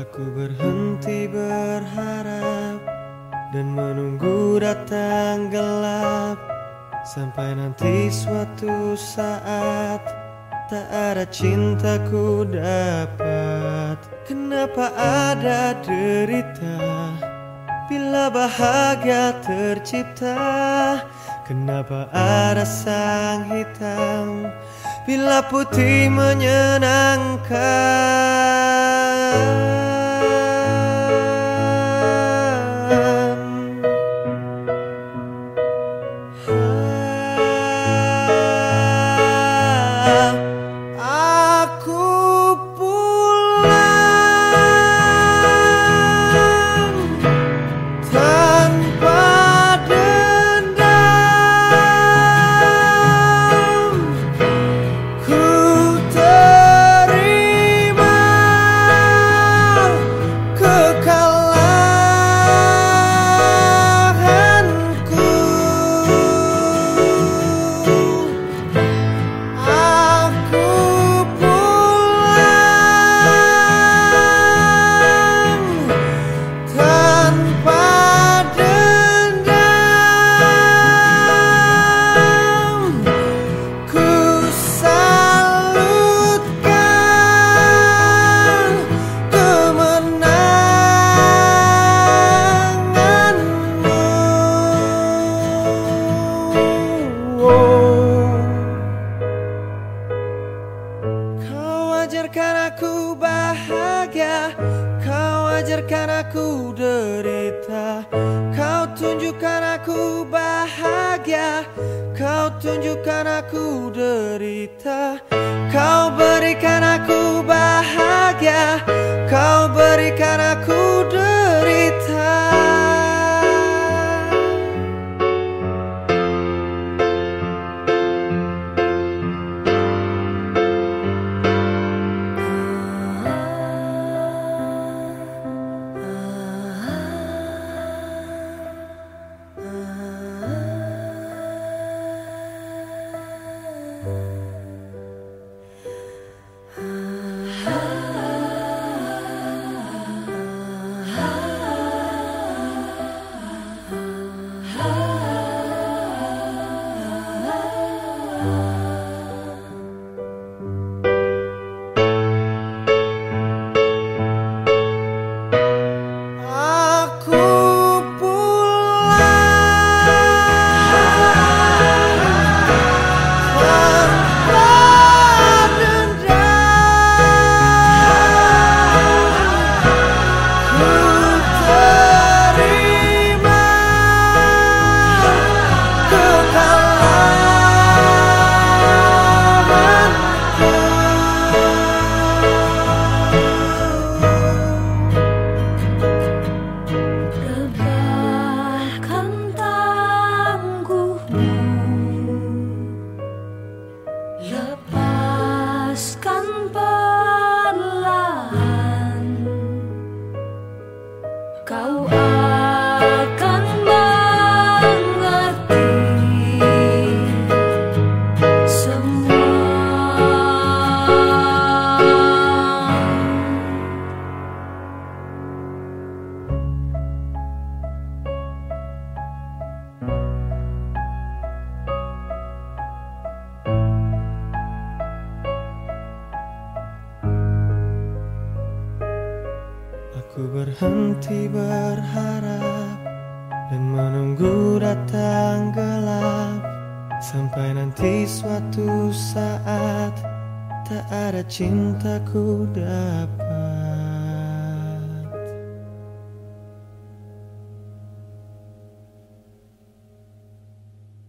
Aku berhenti berharap dan menunggu datang gelap sampai nanti suatu saat tak ada cintaku dapat. Kenapa ada derita bila bahagia tercipta? Kenapa ada sang hitam bila putih menyenangkan? Ajarkan aku derita. Kau tunjukkan aku bahagia. Kau tunjukkan aku derita. Kau berikan Aku berhenti berharap dan menunggu datang gelap sampai nanti suatu saat tak ada cintaku dapat.